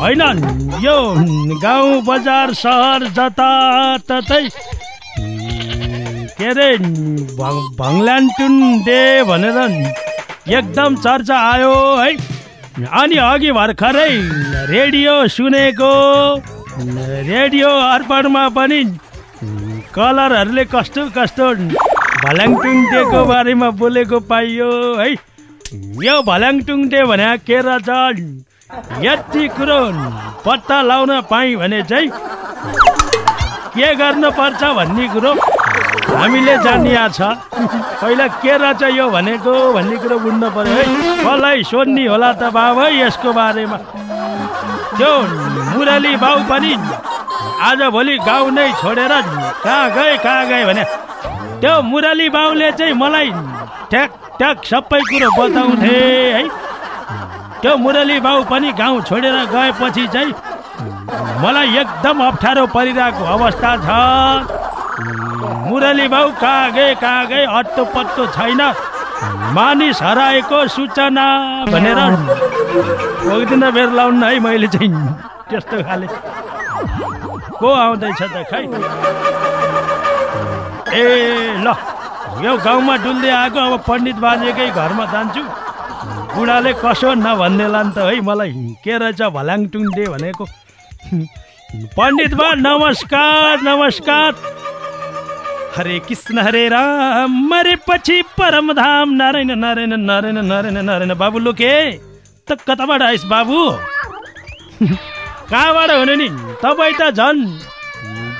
होइन यो गाउँ बजार सहर जताततै के अरे भङ्ल्यान्टुन डे भनेर एकदम चर्चा आयो है। अनि अघि भर्खरै रेडियो सुनेको रेडियो अर्पणमा पनि कलरहरूले कस्तो कस्तो भल्याङटुङ डेको बारेमा बोलेको पाइयो है? यो भल्याङटुङ डे भने के रहेछ यति कुरो पत्ता लाउन पाएँ भने चाहिँ के गर्नुपर्छ भन्ने कुरो हामीले जानिया छ। पहिला के रहेछ यो भनेको भन्ने कुरो बुझ्नु पर्यो है? कसलाई सोध्ने होला त बाबु यसको बारेमा। त्यो मुरली बाउ पनि आजभोलि गाउँ नै छोडेर कहाँ गए कहाँ गए भने? त्यो मुरली बाउले चाहिँ मलाई ट्याक ट्याक सबै कुरो बताउँथे है। त्यो मुरली बाउ पनि गाउँ छोडेर गएपछि चाहिँ मलाई एकदम अप्ठ्यारो परिरहेको अवस्था छ। मुरली बाउ कहाँ गए कहाँ गए अट्टो पत्तो छैन। मानिस हराएको सूचना भनेर दिन बेर लाउनु है मैले चाहिँ। त्यस्तो खाले। को आउँदैछ त खै? ए ल यो गाउँमा डुल्दै आएको अब पण्डित बाजेकै घरमा जान्छु। बुढाले कसो नभन्देला नि त है मलाई। के रहेछ भलाङटुङ डे भनेको। पण्डित बा नमस्कार नमस्कार। हरे कृष्ण हरे राम मरेपछि परमधाम नारायण नारायण नारायण नारायण नारायण बाबु लुके। त कताबाट आइस बाबु। कहाँबाट हुने नि? तपाईँ त झन्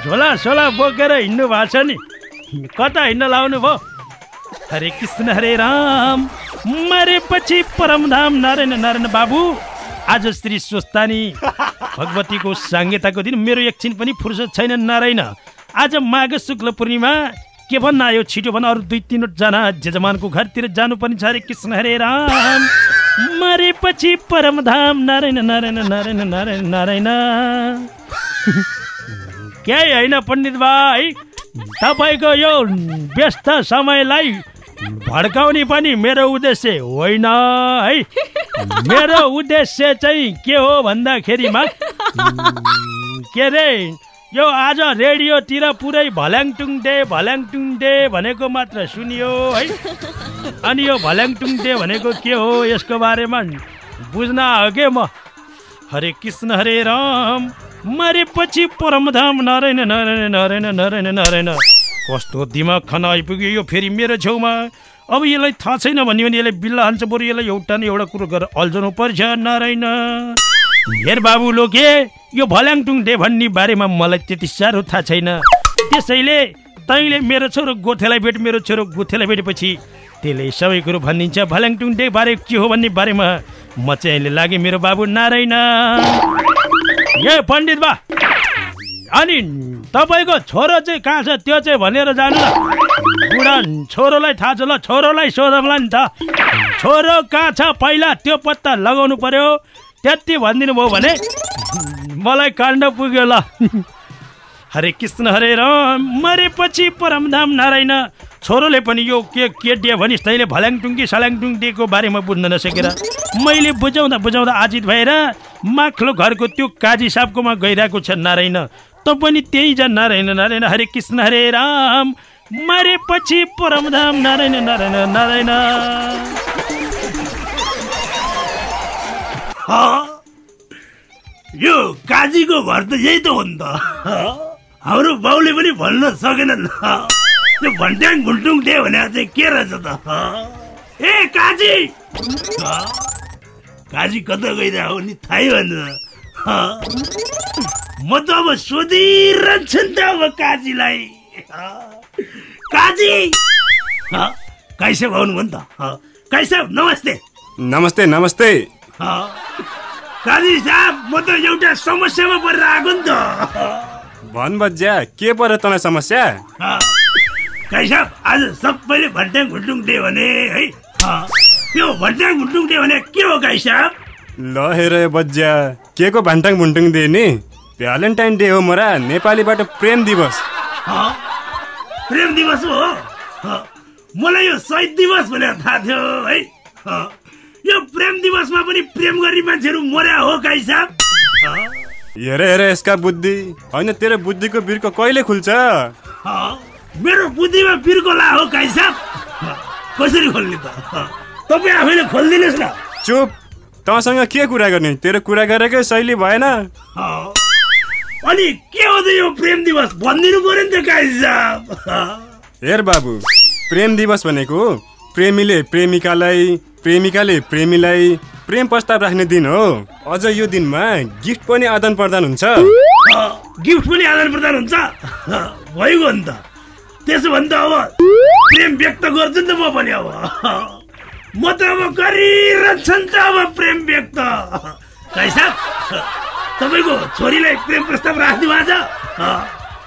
झोला सोला बोकेर हिँड्नु भएको छ नि। कता हिँड्न लाउनु भयो? हरे कृष्ण हरे राम मरेपछि परमधाम नारायण नारायण बाबु। आज श्री स्वस्तानी भगवतीको साङ्गेताको दिन मेरो एकछिन पनि फुर्सद छैन नारायण। आज माघ शुक्ल पूर्णिमा। के भन्न आयो छिटो भन अरू दुई तिनवटा जजमानको घरतिर जानुपर्ने छ हरे कृष्ण हरे राम। मरेपछि परमधाम नारायण नारायण नारायण नारायण नारायण। केही होइन पण्डित भाइ तपाईँको यो व्यस्त समयलाई भड्काउने पनि मेरो उद्देश्य होइन है। मेरो उद्देश्य चाहिँ के हो भन्दाखेरिमा के अरे यो आज रेडियोतिर पुरै भल्याङटुङ डे भल्याङटुङ डे भनेको मात्र सुनियो है? अनि यो भल्याङटुङ डे भनेको के हो यसको बारेमा बुझ्न आगे म हरे कृष्ण हरे राम मरेपछि परमधाम नारायण नारायण नारायण नारायण नारायण। कस्तो दिमाग खाना आइपुग्यो यो फेरि मेरो छेउमा? अब यसलाई थाहा छैन भन्यो भने यसलाई बिल्ला हान्छ बरु यसलाई एउटा न एउटा कुरो गरेर अल्झाउनु पर्छ नारायण। हेर बाबु लोके यो भल्याङटुङ डे भन्ने बारेमा मलाई त्यति साह्रो थाहा छैन। त्यसैले तैँले मेरो छोरो गोथेलाई भेट मेरो छोरो गोथेलाई भेटेपछि त्यसले सबै कुरो भनिदिन्छ भल्याङटुङ डे बारे के हो भन्ने बारेमा म चाहिँ अहिले लागेँ मेरो बाबु नारायण। ए पण्डित बा अनि तपाईँको छोरो चाहिँ कहाँ छ त्यो चाहिँ भनेर जानु न बुढा छोरोलाई थाहा छ ल छोरोलाई सोधौँला नि त। छोरो कहाँ छ? पहिला त्यो पत्ता लगाउनु पर्यो। त्यति भनिदिनु भयो भने मलाई काण्ड पुग्यो ल हरे कृष्ण हरे राम मरेपछि परमधाम नारायण छोरोले पनि यो के के डे भनिस् तैँले भल्याङटुङ कि सल्याङटुङ बारेमा बुझ्न नसकेर मैले बुझाउँदा बुझाउँदा आजित भएर माथिल्लो घरको त्यो काजी साहबकोमा गइरहेको छ नारायण त पनि त्यही जा नारायण नारायण हरे कृष्ण हरे राम मरेपछि परमधाम नारायण नारायण नारायण यो काजीको घर त यही त हो नि त। हाम्रो बाउले पनि भन्न सकेन त्यो भन्ट्याङ भुल्टुङ डे भने चाहिँ के रहेछ त? ए काजी! काजी कता गइरहेको नि थाहै भन्छ म त अब सोधिरहन्छु नि त अब काजीलाई। काजी! कैसे भाउनु भयो नि त। कैसे नमस्ते। नमस्ते नमस्ते। काजी साहब म त एउटा समस्यामा परेर आएको नि त। भन बज्या के पर्यो तँलाई समस्या? काजी साहब आज सबैले भट्याङ घुन्टुङ डे भने है? त्यो भट्याङ घुन्टुङ डे भने के हो काजी साहब? ल हेर बज्या के को भान्टाङ भुन्टुङ दे नि? भ्यालेन्टाइन डे हो मोरा नेपालीबाट प्रेम दिवस। हँ? प्रेम दिवस हो। मलाई यो शहीद दिवस भनेर थाहा थियो हँ। यो प्रेम दिवसमा पनि प्रेम गर्ने मान्छेहरू मर्या हो काई साहब? हेर हेर यसका बुद्धि होइन तेरो बुद्धिको बिर्को कहिले खुल्छ हँ। मेरो बुद्धिमा बिर्कोला हो काई साहब। कसरी खोल्ने त। तपाईँ आफैले खोलिदिनुहोस् न चुप तँसँग के कुरा गर्ने तेरो कुरा गरेकै शैली भएन। अनि के हो त यो प्रेम दिवस भनिदिनु पर्यो नि त काई साहब। हेर बाबु प्रेम दिवस भनेको प्रेमीले प्रेमिकालाई प्रेमिकाले प्रेमीलाई प्रेम प्रस्ताव राख्ने दिन हो। अझ यो दिनमा गिफ्ट पनि आदान प्रदान हुन्छ। गिफ्ट पनि आदान प्रदान हुन्छ। भइगयो नि त। त्यसो भने त अब प्रेम व्यक्त गर्छु नि त म पनि अब। म त अब गरिरहन्छ नि त अब प्रेम व्यक्त। कैसा तपाईँको छोरीलाई प्रेम प्रस्ताव राखिदिनु आज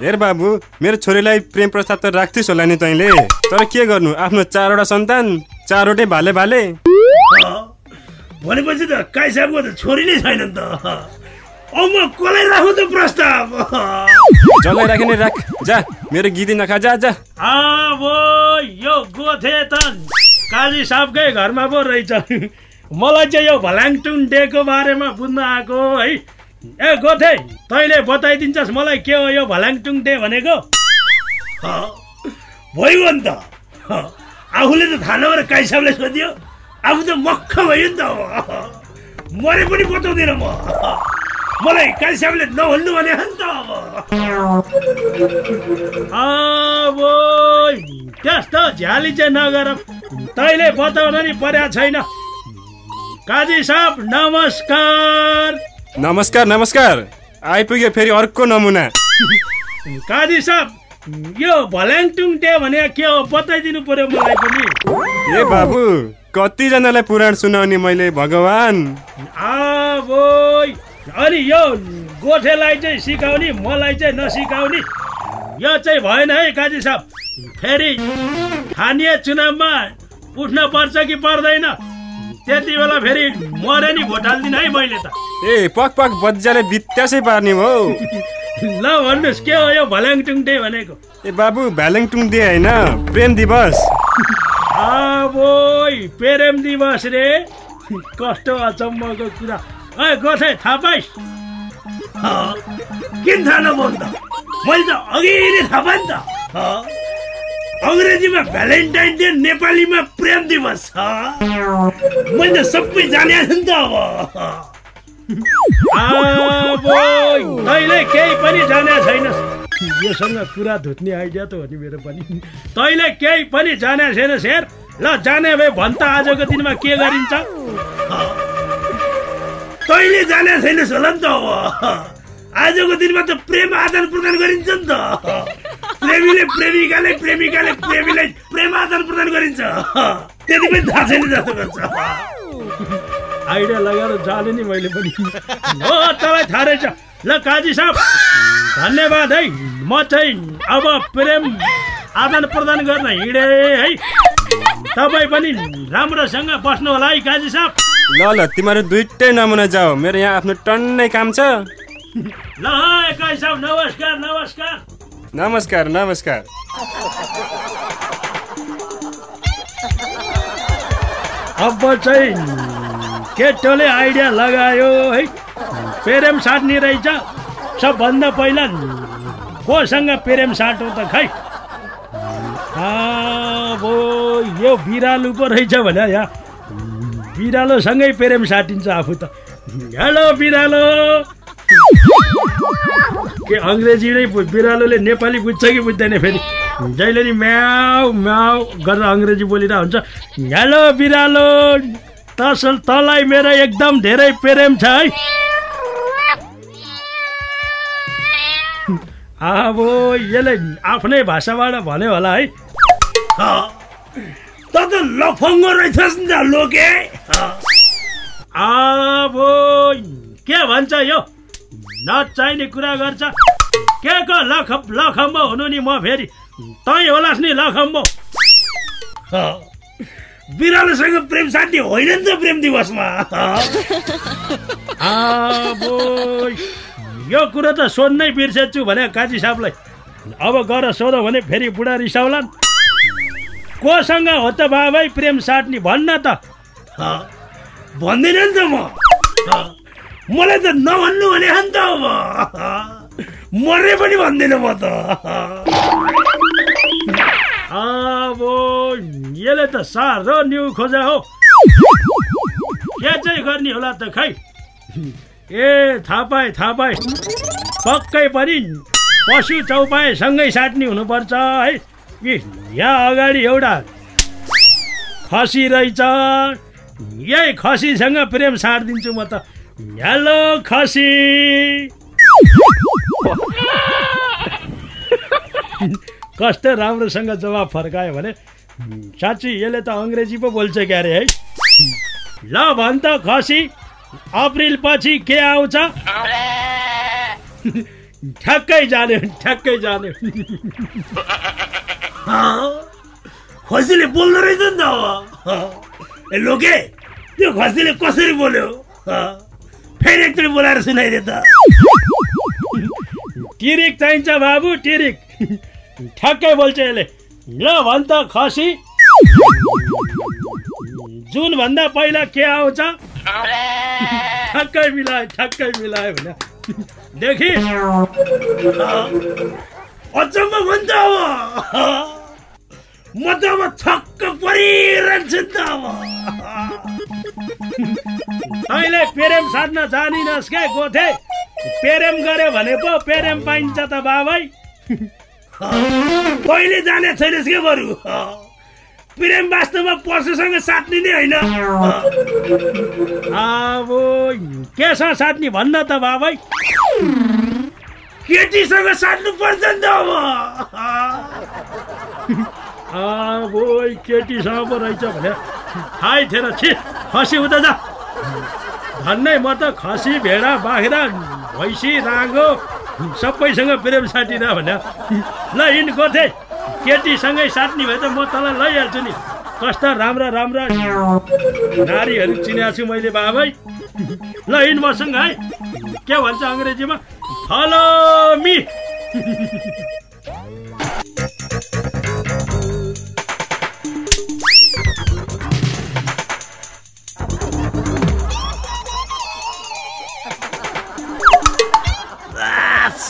हेर बाबु मेरो छोरीलाई प्रेम प्रस्ताव त राख्थिस् होला नि तैँले। तर के गर्नु? आफ्नो चारवटा सन्तान चारवटै भाले भाले। भनेपछि त काई साहबको त छोरी नै छैन नि त। अब म कसलाई राखौँ त प्रस्ताव? जसलाई राखे नि राख। जा मेरो गीती नखा। जा जा। अब यो गोथे त काजी साहबकै घरमा पो रहेछ। मलाई चाहिँ यो भलाङटुङ डेको बारेमा बुझ्न आएको है ए गोथे तैँले बताइदिन्छस् मलाई के हो यो भलाङटुङ डे भनेको? भइगयो नि त। आफूले त थाहा नभएर काई साहबले सोध्यो। आफू त मक्ख भयो नि त अब मरे पनि बताउँदिनँ म मलाई काई साहबले नभन्नु भने नि त अब अब त्यस्तो झ्याली चाहिँ नगर तैँले बताउन नि पर्या छैन काजी साहब नमस्कार नमस्कार नमस्कार आइपुग्यो फेरि अर्को नमुना काजी साहब यो भल्याङटुङ डे भने के हो बताइदिनु पर्यो मलाई पनि ए बाबु कतिजनालाई पुराण सुनाउने मैले भगवान। अनि यो गोठेलाई चाहिँ सिकाउने मलाई चाहिँ नसिकाउने यो चाहिँ भएन है काजी साहब। फेरि स्थानीय चुनावमा उठ्न पर्छ कि पर्दैन? त्यति बेला फेरि मरे नि भोट हाल्दिनँ है मैले त। ए पक पक बज्जाले बित्यासै पार्ने हो ल भन्नुहोस् के हो यो भल्याङटुङ डे भनेको? ए बाबु भ्यालेन्टुङ डे होइन प्रेम दिवस। अब प्रेम दिवस रे। कस्तो अचम्मको कुरा। ए गोठे थाहा पाइस् किन थाहा त मैले त अघि नै थाहा पाएँ नि त। अङ्ग्रेजीमा भ्यालेन्टाइन डे नेपालीमा प्रेम दिवस। अँ, मैले त सबै जाने नि त। अब। तैँले केही पनि जाने छैनस्। योसँग कुरा धुत्ने आइडिया त हो नि मेरो पनि। तैँले केही पनि जाने छैनस् हेर ल जाने भए भन् त आजको दिनमा के गरिन्छ? तैँले जाने छैनस् होला नि त आजको दिनमा त प्रेम आदान प्रदान गरिन्छ नि त। प्रेमीले प्रेमिकाले प्रेमिकाले प्रेमीलाई प्रेम आदान प्रदान गरिन्छ। त्यति पनि थाहा छैन जस्तो गर्छ आइडिया लगाएर जाने नि मैले पनि। हो तँलाई थाहा रहेछ। ल काजी साहब। धन्यवाद है। म चाहिँ अब प्रेम आदान प्रदान गर्न हिँडेँ है। तपाईँ पनि राम्रोसँग बस्नु होला है काजी साहब। ल ल तिमीहरू दुइटै नमुना जाऊ। मेरो यहाँ आफ्नो टन्नै काम छ। ल काजी साहब नमस्कार नमस्कार। नमस्कार नमस्कार। अब चाहिँ केटोले आइडिया लगायो है। प्रेम साट्ने रहेछ। सबभन्दा पहिला कोसँग प्रेम साटो त खै? अब यो बिरालो पो रहेछ भने यहाँ बिरालोसँगै प्रेम साटिन्छ आफू त। हेलो बिरालो! के अङ्ग्रेजी नै बिरालोले नेपाली बुझ्छ कि बुझ्दैन फेरि? जहिले नि म्याउ म्याउ गरेर अङ्ग्रेजी बोलिरहेको हुन्छ। हेलो बिरालो! तसल तँलाई मेरो एकदम धेरै प्रेम छ है। अब यसले आफ्नै भाषाबाट भन्यो होला है। त त लफङ्गो रहेछस् नि त लोके। अब के भन्छ यो? नचाहिने कुरा गर्छ। के को लख लखम्बो हुनु नि म फेरि? तै होलास् नि लखम्बो। बिरालोसँग प्रेम साध्य होइन नि त प्रेम दिवसमा। अब यो कुरो त सोध्नै बिर्सेछु भने काजी साहबलाई। अब गएर सोधौँ भने फेरि बुढा रिसाउलान् कोसँग हो त बाबै प्रेम साट्ने भन्न त। भन्दिनँ नि त म। मलाई त नभन्नु भने नि त अब। मरे पनि भन्दिनँ म त। अब यसले त साह्रो न्यु खोजा हो। के चाहिँ गर्ने होला त खै? ए थाहा पाएँ थाहा पाएँ पक्कै पनि पशु चौपाएसँगै साट्ने हुनुपर्छ है कि यहाँ अगाडि एउटा खसी रहेछ यही खसीसँग प्रेम साटिदिन्छु म त हेलो खसी कस्तो राम्रोसँग जवाब फर्कायो भने साँच्ची यसले त अङ्ग्रेजी पो बोल्छ क्यारे है ल भन् त खसी अप्रिल पछि के आउँछ? ठ्याक्कै जाने ठ्याक्कै जाने। खसीले बोल्दो रहेछ नि त अब। ए लोके त्यो खसीले कसरी बोल्यो? फेरि एकचोटि बोलाएर सुनाइदिए त। टिरिक चाहिन्छ बाबु टिरिक। ठ्याक्कै बोल्छ यसले। ल भन् त खसी। जुन भन्दा पहिला के आउँछ? ठ्याक्कै मिलायो ठ्याक्कै मिलायो भने। देखि। अचम्म भन्छ अब। म त अब छक्क परिरहन्छु नि त अब। तैँले पेरेम साट्न जानिनस् के गोथे? पेरेम गऱ्यो भने पो पेरेम पाइन्छ त बाबै। कहिले जाने छैनस् के बरु? प्रेम वास्तवमा पशुसँग साट्ने नै होइन। अब केसँग साट्ने भन्न त बाबै? केटीसँग साट्नु पर्छ नि त अब। अब केटीसँग पो रहेछ भने थाहै थिएन। छि खसी उता जा। भन्नै म त खसी भेडा बाख्रा भैँसी राँगो सबैसँग प्रेम साटिन भने ल हिँड गोथे केटीसँगै साट्ने भए त म तँलाई लैहाल्छु नि। कस्ता राम्रा राम्रा नारीहरू चिनेको छु मैले बाबै। ल हिँड मसँग है। के भन्छ अङ्ग्रेजीमा? फलो मी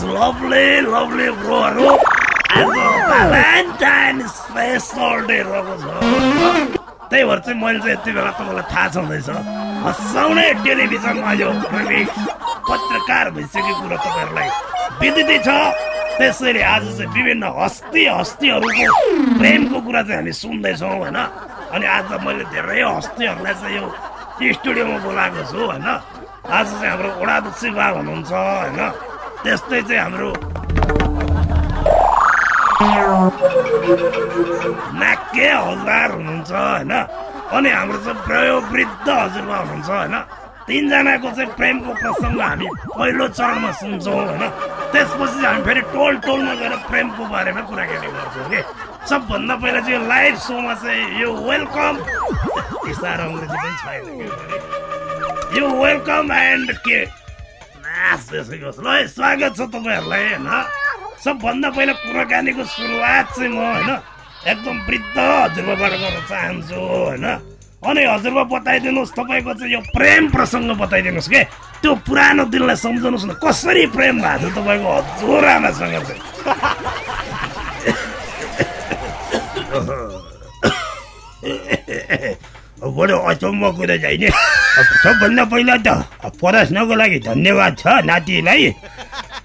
lovely, lovely ब्रोहरू त्यही भएर चाहिँ मैले चाहिँ यति बेला तपाईँलाई थाहा छँदैछ हँसाउने टेलिभिजनमा यो पत्रकार भइसकेको कुरो तपाईँहरूलाई विदितै छ। त्यसैले आज चाहिँ विभिन्न हस्ती हस्तीहरूको प्रेमको कुरा चाहिँ हामी सुन्दैछौँ होइन? अनि आज मैले धेरै हस्तीहरूलाई चाहिँ यो स्टुडियोमा बोलाएको छु होइन? आज चाहिँ हाम्रो ओडाध्यक्ष बा हुनुहुन्छ होइन? त्यस्तै चाहिँ हाम्रो नाके हलदार हुनुहुन्छ होइन? अनि हाम्रो चाहिँ वयोवृद्ध हजुरबा हुनुहुन्छ होइन? तिनजनाको चाहिँ प्रेमको प्रसङ्ग हामी पहिलो चरणमा सुन्छौँ होइन? त्यसपछि चाहिँ हामी फेरि टोल टोलमा गएर प्रेमको बारेमा कुराकानी गर्छौँ कि? सबभन्दा पहिला चाहिँ यो लाइभ सोमा चाहिँ यो वेलकम। साह्रो अङ्ग्रेजी पनि छैन। यो वेलकम एन्ड के? ल स्वागत छ तपाईँहरूलाई होइन? सबभन्दा पहिला कुराकानीको सुरुवात चाहिँ म होइन एकदम वृद्ध हजुरबाबाट गर्न चाहन्छु होइन। अनि हजुरबा बताइदिनुहोस् तपाईँको चाहिँ यो प्रेम प्रसङ्ग बताइदिनुहोस् के? त्यो पुरानो दिनलाई सम्झाउनुहोस् न कसरी प्रेम भएको थियो तपाईँको हजुरआमासँग चाहिँ? अब बडो अचम्म कुरा चाहिँ नि। सबभन्दा पहिला त प्रश्नको लागि धन्यवाद छ नातिलाई।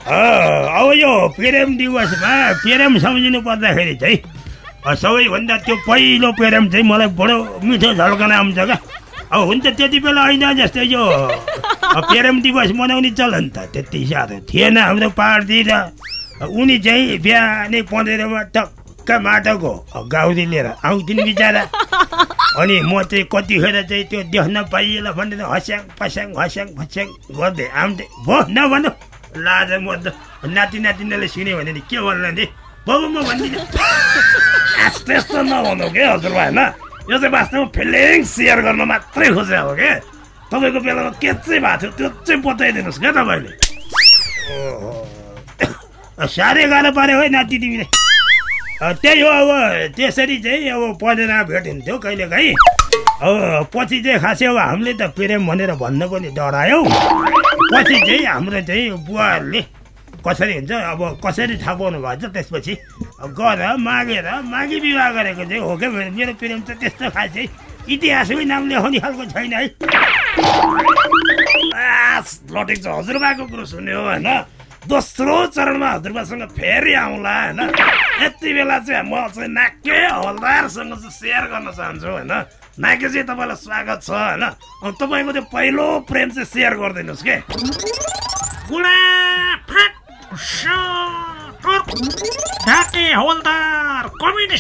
अब यो प्रेम दिवसमा प्रेम सम्झिनु पर्दाखेरि चाहिँ सबैभन्दा त्यो पहिलो प्रेम चाहिँ मलाई बडो मिठो झल्कन आउँछ क्या। अब हुन्छ त्यति बेला होइन जस्तै यो प्रेम दिवस मनाउने चलन त त्यति साह्रो थिएन हाम्रो पाहाडतिर। उनी चाहिँ बिहानै पँधेरोमा टक्क माटोको गाउरी लिएर आउँथिन् बिचरा। अनि म चाहिँ कतिखेर चाहिँ त्यो देख्न पाइएला भनेर हस्याङ पस्याङ हस्याङ फस्याङ गर्दै आउँदै भो नभन्नु। लाज म त नाति नातिनीले सुन्यो भने नि के भन्ला नि? बाबु म भनिदिनु यस्तो यस्तो नभन्नु के हजुरबा होइन यो चाहिँ वास्तवमा फिलिङ सेयर गर्न मात्रै खोजेको हो के? तपाईँको बेलामा के चाहिँ भएको थियो त्यो चाहिँ बताइदिनुहोस् क्या तपाईँले? साह्रै गाह्रो पाऱ्यो है नाति तिमीले। त्यही हो अब त्यसरी चाहिँ अब पढेर भेट हुन्थ्यो कहिले काहीँ। अब पछि चाहिँ खासै अब हामीले त प्रेम भनेर भन्न पनि डरायौँ। पछि चाहिँ हाम्रो चाहिँ बुवाहरूले कसरी हुन्छ अब कसरी थाहा पाउनु भएछ त्यसपछि अब गएर मागेर मागी विवाह गरेको चाहिँ हो क्या मेरो प्रेम त त्यस्तो खासै इतिहासमै नाम लेखाउने खालको छैन है। लटेको छ हजुरबाको कुरो सुन्यो होइन। दोस्रो चरणमा हजुरबासँग फेरि आउँला होइन? यति बेला चाहिँ म चाहिँ नाके हवलदारसँग चाहिँ सेयर गर्न चाहन्छु होइन? नाकेजी तपाईँलाई स्वागत छ होइन? तपाईँको त्यो पहिलो प्रेम चाहिँ सेयर गरिदिनुहोस् के? हवलदार कमेडी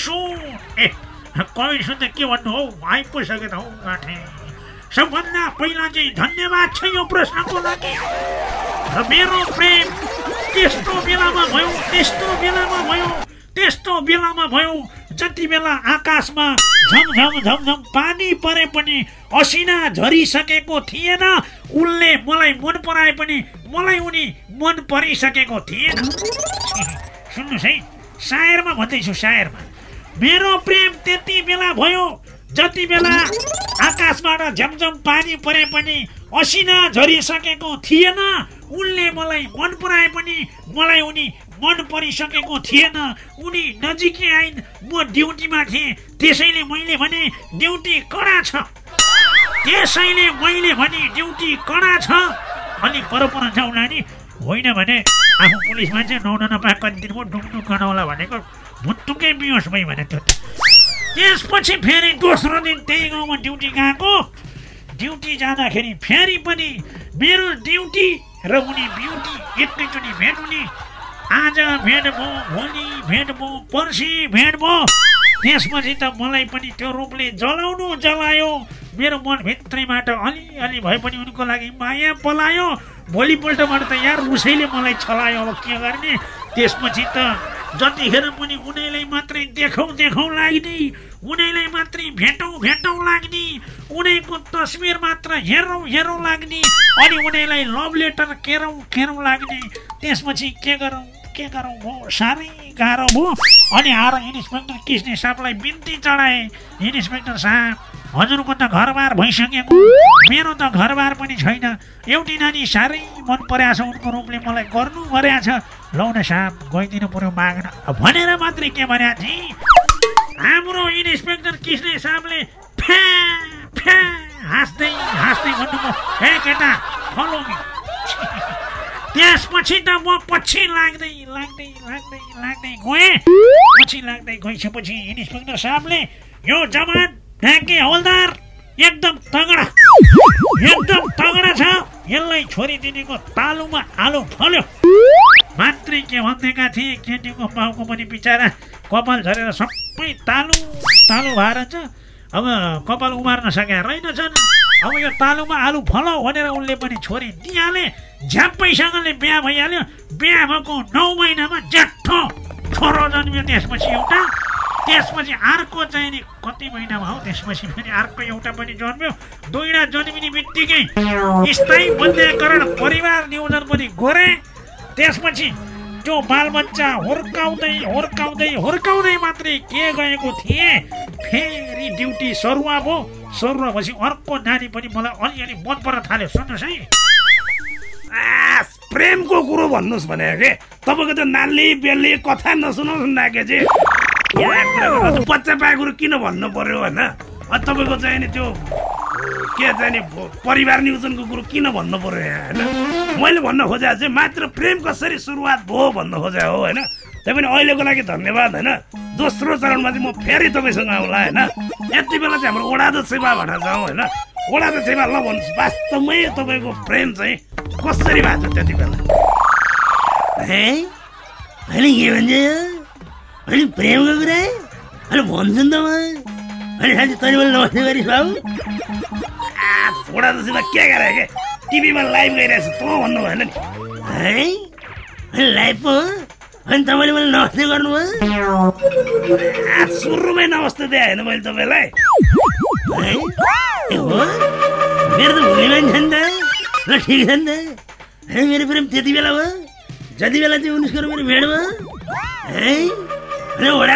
त के भन्नु हौ? त हौ सबभन्दा पहिला चाहिँ धन्यवाद छ यो प्रश्नको लागि। र मेरो प्रेम त्यस्तो बेलामा भयो त्यस्तो बेलामा भयो त्यस्तो बेलामा भयो जति बेला आकाशमा झमझम झमझम पानी परे पनि असिना झरिसकेको थिएन उनले मलाई मन पराए पनि मलाई उनी मन परिसकेको थिएन। सुन्नुहोस् है सायरमा भन्दैछु सायरमा मेरो प्रेम त्यति बेला भयो जति बेला आकाशबाट झमझम पानी परे पनि असिना झरिसकेको थिएन उनले मलाई मन पराए पनि मलाई उनी मन परिसकेको थिएन। उनी नजिकै आइन् म ड्युटीमा थिएँ। त्यसैले मैले भने ड्युटी कडा छ। त्यसैले मैले भने ड्युटी कडा छ। अलि पर पर जाउँला नि होइन भने आफू पुलिस मान्छे नहुन नपाए कति दिन म डुङडुङ गनाउला भनेको भुत्तुकै बिहोस भई भने त्यो। त्यसपछि फेरि दोस्रो दिन त्यही गाउँमा ड्युटी गएको। ड्युटी जाँदाखेरि फेरि पनि मेरो ड्युटी र उनी ब्युटी एकैचोटि भेट हुने आज भेट भयो भोलि भेट भयो पर्सि भेट भयो त्यसपछि त मलाई पनि त्यो रूपले जलाउनु जलायो। मेरो मनभित्रैबाट अलिअलि भए पनि उनको लागि माया पलायो। भोलिपल्टबाट त यार उसैले मलाई छलायो। अब के गर्ने? त्यसपछि त जतिखेर पनि उनीलाई मात्रै देखौँ देखौँ लाग्ने। उनीलाई मात्रै भेटौँ भेटौँ लाग्ने। उनीको तस्बिर मात्र हेरौँ हेरौँ लाग्ने। अनि उनीलाई लभ लेटर केरौँ केरौँ लाग्ने। त्यसपछि के गरौँ? के गरौँ? भयो साह्रै गाह्रो भयो अनि आएर इन्सपेक्टर किस्ने साहबलाई बिन्ती चढाएँ? इन्सपेक्टर साहब हजुरको त घरबार भइसकेको। मेरो त घरबार पनि छैन। एउटी नानी साह्रै मन परेको छ उनको रूपले मलाई गर्नु गरेको छ। लौ न साहब गइदिनु पर्यो माग्न भनेर मात्रै के भनेको थिएँ हाम्रो इन्सपेक्टर किस्ने साहबले फ्या फ्या हाँस्दै हाँस्दै भन्नुभयो हे केटा फलो त्यसपछि त म पछि लाग्दै लाग्दै लाग्दै लाग्दै गएँ। पछि लाग्दै गइसकेपछि इन्सपेक्टर साहबले यो जवान ढाके हवलदार एकदम तगडा एकदम तगडा छ। यसलाई छोडिदिनेको तालुमा आलु फल्यो। मात्रै के भनिदिएका थिए केटीको बाउको पनि बिचरा कपाल झरेर सबै तालु तालु भएर छ। अब कपाल उमार्न सकेका रहेनछन्। अब यो तालुमा आलु फलो भनेर उनले पनि छोरी दिइहाले झ्याप्पैसँगले बिहा भइहाल्यो। बिहा भएको नौ महिनामा ज्याठो छोरो जन्मियो त्यसपछि एउटा। त्यसपछि अर्को चाहिँ नि कति महिनामा हो त्यसपछि फेरि अर्को एउटा पनि जन्मियो। दुईवटा जन्मिने बित्तिकै स्थायी बन्ध्याकरण परिवार नियोजन पनि गरे। त्यसपछि त्यो बालबच्चा हुर्काउँदै हुर्काउँदै हुर्काउँदै मात्रै के गएको थिएँ? फेरि ड्युटी सरुवा भयो। सरुवा भएपछि अर्को नानी पनि मलाई अलिअलि मन पर्न थाल्यो। सुन्नुहोस् है। प्रेमको कुरो भन्नुहोस् भने के तपाईँको त्यो नाली बेली कथा नसुनाउनु नाके चाहिँ यहाँ कुरा गर्नु। बच्चा पाएको कुरो किन भन्नु पर्यो होइन? तपाईँको चाहिँ नि त्यो के चाहिँ नि परिवार नियोजनको कुरो किन भन्नु पर्यो यहाँ होइन? मैले भन्न खोजेको चाहिँ मात्र प्रेम कसरी सुरुवात भयो भन्न खोजे हो होइन? पनि अहिलेको लागि धन्यवाद होइन? दोस्रो चरणमा चाहिँ म फेरि तपाईँसँग आउँला होइन? यति बेला चाहिँ हाम्रो ओडादो सेवा भनेर जाउँ होइन? ओडादो सेवा ल भन्नुहोस् वास्तवमै तपाईँको प्रेम चाहिँ कसरी भएको त्यति बेला? है? अहिले के भन्छ अहिले प्रेमको कुरा है? अहिले भन्छु नि त म अहिले साँच्ची तैँले मैले नमस्ते गरिस् बाबु ओडादो सेवा के गरे के? टिभीमा लाइभ गइरहेको छ तँ भन्नु भएन नि। है? अहिले लाइभ पो? अनि तपाईँले मैले नमस्ते गर्नुभयो। आ, सुरुमै नमस्ते दिए होइन मैले तपाईँलाई। मेरो त भुल्ने मान्छे नि त। ल ठिक छ नि त है मेरो प्रेम त्यति बेला भयो जति बेला चाहिँ उनीसँग मेरो भेट भयो है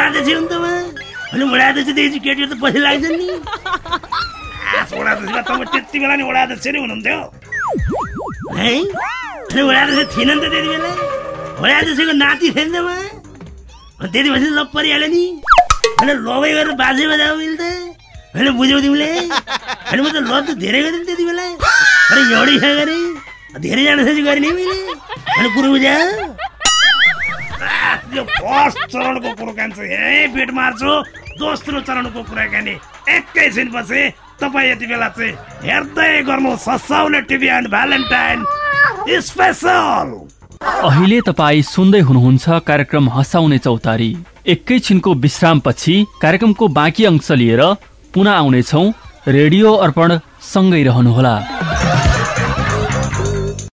अध्यक्ष हुन् त अध्यक्षदेखि चाहिँ केटीहरू त पछि लाग्छन् नि तपाईँ त्यति बेला नि अध्यक्ष नै हुनुहुन्थ्यो है अध्यक्ष थिएन नि त त्यति बेला अध्यक्षको नाति थिएन त म अनि त्यति भएपछि लप परिहाल्यो नि अनि लबै गरेर बाजे बजाऊ मैले त होइन बुझ्यौ तिमीले अनि म त लप त धेरै गरेँ नि त्यति बेला अनि एउटै इच्छा गरेँ धेरैजना चाहिँ गरेँ नि मैले अनि कुरो बुझ्या यो फर्स्ट चरणको कुराकानी चाहिँ यहीँ भेट मार्छु दोस्रो चरणको कुराकानी एकैछिनपछि तपाईँ यति बेला चाहिँ हेर्दै गर्नु ससाउने टिभी एन्ड भ्यालेन्टाइन स्पेसल अहिले तपाईँ सुन्दै हुनुहुन्छ कार्यक्रम हँसाउने चौतारी। एकैछिनको विश्रामपछि कार्यक्रमको बाँकी अंश लिएर पुनः आउनेछौ। रेडियो अर्पण सँगै रहनुहोला।